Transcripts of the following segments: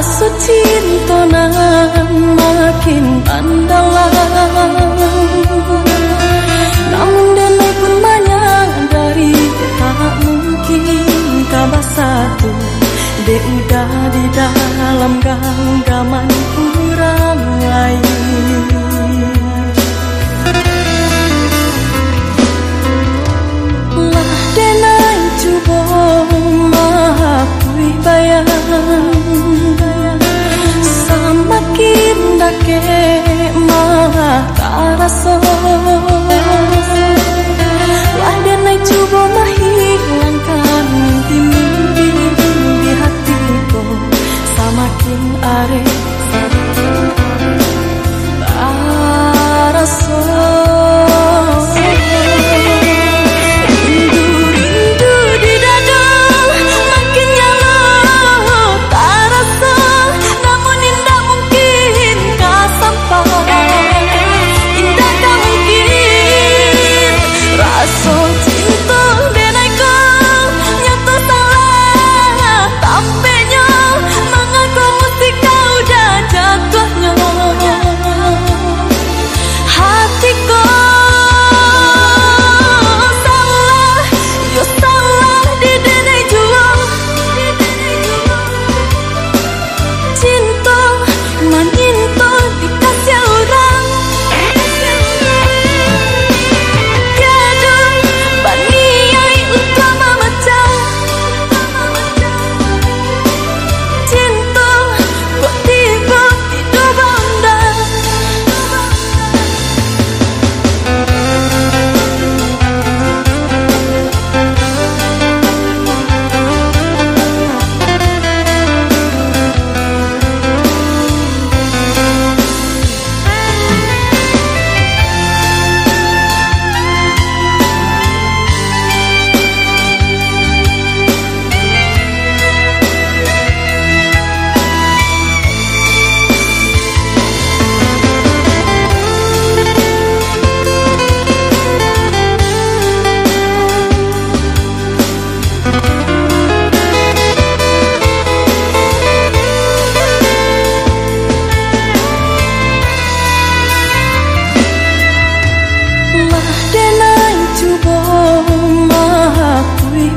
Rasa cinta makin mendalam Namun denai pun menyadari Tak mungkin kabar satu. Dia udah di dalam genggaman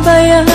白羊